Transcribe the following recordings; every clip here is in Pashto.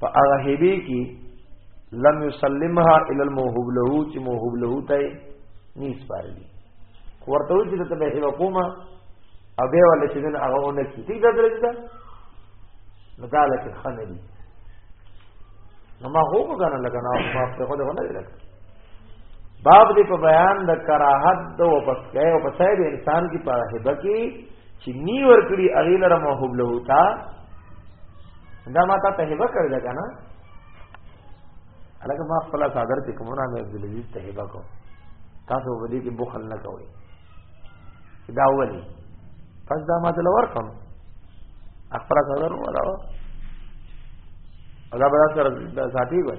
په هغه هبه کې لم يسلمها الى الموهوب له چې موهوب له ته نیس پارلی ورته و چې ته به هبه کومه او به ول چې دن هغه ونه کی تی دا درځه دا مداله کې خنه دي نو ما هو کنه لګا نو ما په خو ده نه لګا باب دې په بیان د کراهت د واپس کای او پسای د انسان کی په هبه کې چې نی ور کړی اغیل رمحوب له تا دا ما ته هبه کړی ده کنه الګ ما خپل صادر ته کومه مې عبد العزيز ته هبه کو تاسو ودی کې بخل نه کوئ دا ولي پس دا ما ته لور کوم خپل صادر ولا دا به سره ساتي وي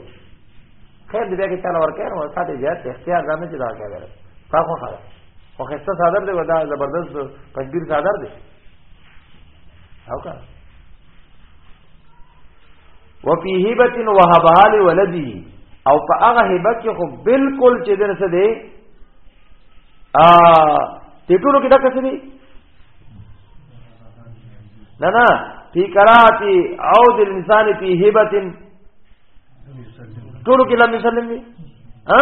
خیر دې کې چاله ورکه نو ساتي زیات اختیار نه چې دا کوي تاسو خو خو خسته صادر دی ودا زبردست پنځیر صادر دی او کا وفي هبه وهبها لولدي او په هغه هبه کې خو بالکل چې دنه څه دی ا دې ټولو کې دا څه دی نه نه فی قراتی او د انسان فی هبه ټولو کې لم يسلم دی ها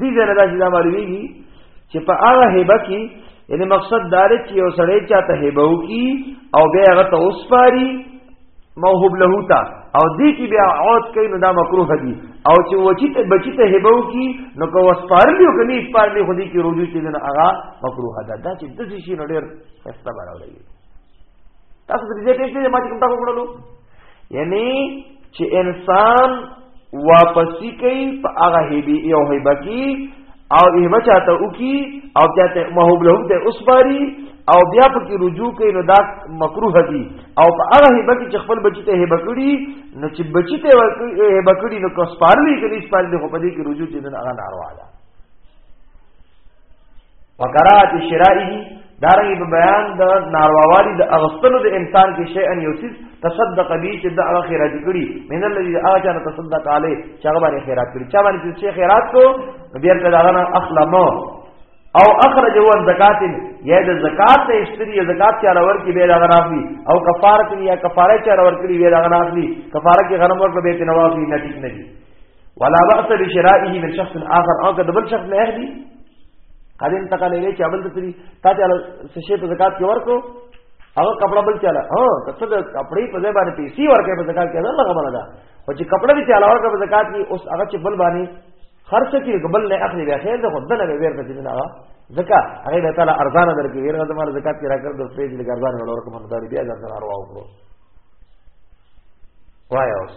دې ځای نه دا چې دا معلومیږي چې په هغه هبه کې یعنی مقصد دا دی چې یو سړی چاته هبه وکي او بیا هغه ته وسپاري موهوب له تا او دې کې بیا عود کوي نو دا مکروه دي او چې وچی ته بچی ته هبه وکي نو کو وسپارلی او کني سپارلی خو دې کې روجو چې نه هغه مکروه ده دا چې د شي نړۍ خسته براولې تاسو د دې پېښې ما چې کوم تاسو وګورلو یعنی چې انسان واپسی کوي په هغه هیبي یو هیبه کی او هیبه چاته وکي او چاته محبوب له ته اسباري او بیا پکې رجوع کوي نو دا مکروه دي او په هغه هیبه کې چې خپل بچی ته هیبه کړي نو چې بچی ته هیبه کړي نو کو سپارلی کړي سپارلی خو په دې کې رجوع چې دغه ناروا ده وکرات شرائه دارنګ په بیان د نارواوالي د اغستلو د انسان کې شی ان یوسف تصدق به چې د هغه خیرات کړي من الذي اجر تصدق علی چې هغه باندې خیرات کړي چا باندې چې خیرات کو بیا په داغه نه اخلمو او اخرج هو زکات یا د زکات ته اشتری زکات چې راور کې به داغه راغلي او کفاره یا کفاره چې راور کړي به داغه راغلي کفاره کې غنم ورکړي به تنوافي نه ټیک نه دي ولا بأس بشرائه من شخص آخر او کده بل شخص نه اخلي قد انتقل الیه چې بل تری تا ته څه شی په زکات کې ورکو هغه کپڑا بل چاله ها ته د کپڑې په ځای باندې پیسې ورکې په زکات کې دا خبره ده او چې کپڑا دې چاله ورکې په زکات کې اوس هغه چې بل باندې خرچ کړي قبل نه اخلي بیا خیر ده خدای نه ورته دې نه هغه زکا هغه به تعالی ارزان درکې ورته زموږ زکات کې راکړ د فریج لګردان ورکه مقدار بیا ځان راو وکړو وای اوس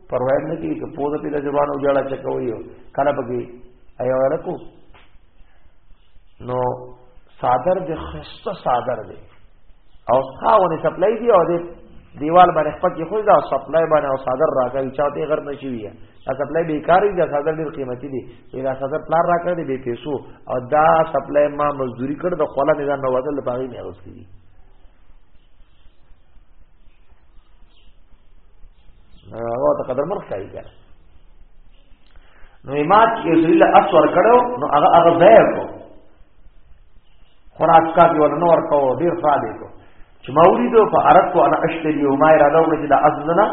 پروا نه کوي که پوزه په ځوان او جړه چکوي کله پکې ایا ورکو نو صادر د خسته صادر دی او خاونه سپلای دی او د دیوال باندې خپل کې خو دا سپلای باندې او صادر راکړي چاته غر نشي وي دا سپلای بیکاری دا صادر ډیر قیمتي دی دا صادر پلار راکړي دی به پیسو او دا سپلای ما مزدوري کړ د خوله نه نه وځل پاغي نه اوسې هغه ته قدر مرخ کوي کنه نو ما چې یو ذلیل اسور کړو نو هغه هغه ځای کو خراج کا دی ورنور کو ډیر فاده کو چې ما ولیدو فارت کو انا اشتری او ما اراده وکړه چې دا ازنا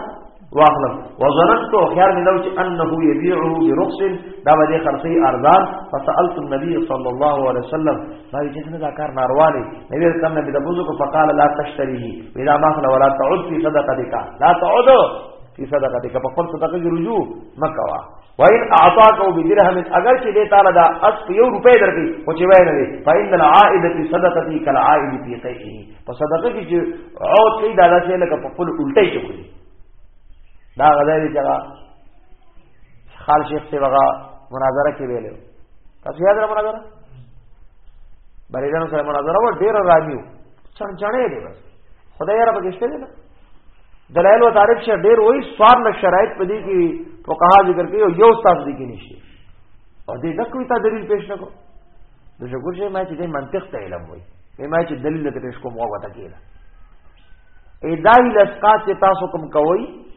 واخلم وظننت خيار من لو انه يبيعه برخص دا به خرڅي ارزان فسالت النبي صلى الله عليه وسلم باوی چې څنګه دا کار ناروا دی نبی رسول الله د بوزو کو فقال لا تشتريه اذا ما خلا ولا تعد في صدقتك لا تعد في صدقتك په خپل صدقه کې رجوع مکوا وان اعطاك بدرهم اگر چې دې تعالی دا اس یو روپې درکې او چې وای نه دی فإن العائد في صدقتي كالعائد في قيئه په صدقه کې چې او چې دا داسې لکه په خپل الټه کې دا غزاري چې خال شیخ سی وغا مناظره کې ویلو تاسو یاد را مناظره بریدانو سره مناظره و ډیر رامیو چن چنې دی بس خدای یې را پکشته دی دلایل او تعریف شه ډیر وای سوار نه شرایط پدې کې فقها ذکر کوي یو استاد دې کې نشته او دې نه کوي تا دلیل پیش نکو د شکر شي ما چې دې منطق ته علم وای ما چې دلیل ته پیش کوم وغوته کېده ادای لسقات تاسو کوم کوي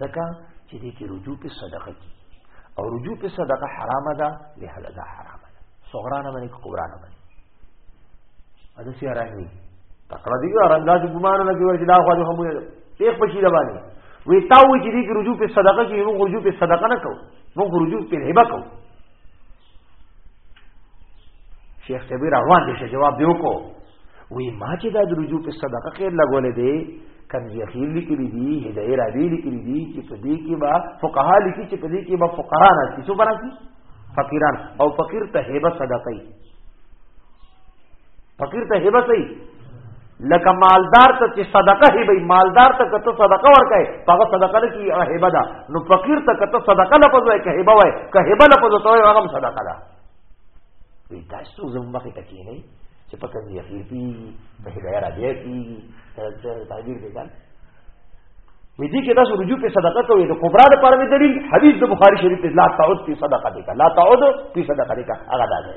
ځکه چې دې کې رجوع په صدقه کې او رجوع په صدقه حرام ده له دا حرام ده صغرا نه باندې کبرا نه باندې اده سي حرام دي تکړه دي حرام ده ګمان نه کوي چې دا خو دې هم یې په شي ده باندې وی تاوی چې دې کې رجوع په صدقه کې موږ رجوع په صدقه نه کوو موږ رجوع په هبه کوو شیخ کبیر روان دي چې جواب دی وکړو وی ما چې دا د رجوع په صدقه کې لګولې دي کم یخیل لیکلی دی هدایه راوی لیکلی دی چې په دې کې با فقها لیکي چې په دې کې با فقها نه څه برابر فقیران او فقیر ته هبه صدقه فقیر ته هبه کوي لکه مالدار ته چې صدقه هبه مالدار ته کته صدقه ورکای هغه صدقه نه کی هبه ده نو فقیر ته کته صدقه لپس وای که هبه وای که هبه لپس ته وای هغه صدقه ده وی تاسو زموږ مخې ته کینې چې په کوم ځای کې پی په هدايه را دی کی تعبیر دی ځان وی دي کې تاسو رجوع په صدقه کوي د کبرا د پاره دلیل حدیث د بخاری شریف لا تعود په صدقه دی لا تعود په صدقه دی هغه ده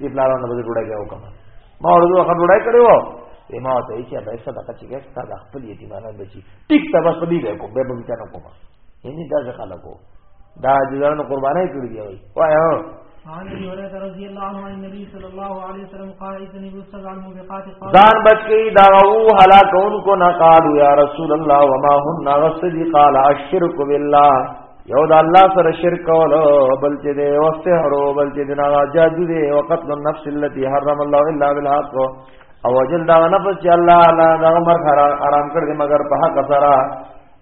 دې پلانونه به ډوډۍ کې وکم ما ورته وخت ډوډۍ کړو یې ما ته یې چې به صدقه چې ګستا د خپل یتیمانو بچي ټیک ته بس دې به کوم به به څه نه کوم یعنی دا ځکه لګو دا جزانو قربانای کړی دی وای وای عن ابي هريره رضي الله عنه عن النبي صلى الله عليه وسلم قال اذن يستغ الموبقات قال ځان بچ کی دا او هلاکون کو نه قالوا يا رسول الله وما هن غسدي قال الشرك بالله یو د الله سره شرک کول بل چې دی او سحر بل چې دی نه جادو دی او قتل النفس التي حرم الله الا بالحق او وجل دا نفس چې الله لا دا مر حرام کړ دې مگر په حق سره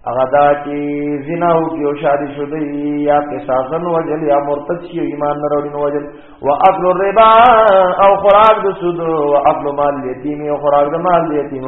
هغه دا چې زنا او یو شادي شوی یا قصاصن وجل یا مرتد شي ایمان نه وروړي نو وجل واكل الربا او خراج د سود او اكل مال یتیم او خراج د مال یتیم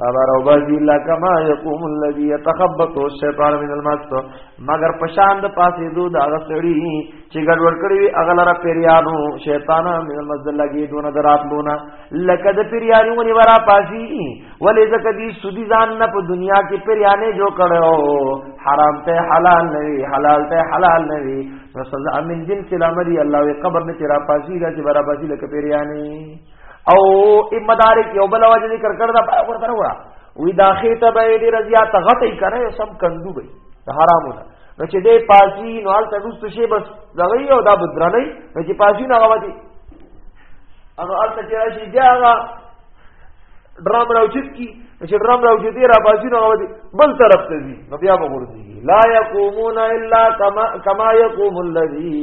بابا روبازی لا کما یقوم الذی یتخبط الشیطان من المس مگر پشان د پاسې دو دا غسړی چې ګډوډ کړی وی اغلره پیریانو شیطان من المس لګی دون درات لونا لکه د پیریانی ونی ورا پاسی ولې زکه دی سودی ځان نه په دنیا کې پیریانه جو کړو حرام ته حلال نه وی حلال ته حلال نه وی نو سزا من جنس الامر الله قبر نه چې را پاسی دا چې برابر لکه پیریانی او ام مدارک یو بل وجه ذکر کړ دا په ورته وره وی دا خېټه به دې رضیا ته غټي کنه یو سم کندو به حرامو ده نو چې دې پاسی نو حال ته دوست شي بس دغه یو دا بدرنۍ نو چې پاسی نه غوتی انو حال ته چې راشي بیا هغه ډرام راوچت کی چې ډرام راوچت را پاسی نه غوتی بل طرف ته ځي نو بیا به ورځي لا یقومون الا کما کما یقوم الذی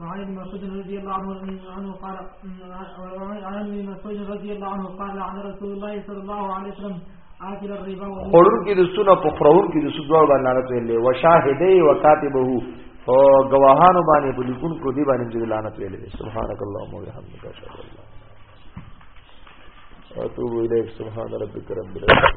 وعن ابن مسعود رضي الله عنه قال عن ابن مسعود رضي الله عنه قال عن رسول الله صلى الله عليه وسلم آكل الربا خورن کې د سونه په خورن کې د سودوا باندې لعنت ویلې وشاهدې وکاتبه او گواهانو باندې په لیکون کو دی باندې چې لعنت ویلې سبحانك اللهم وبحمدك اشهد ان لا اتوب الیک سبحان ربک رب العزت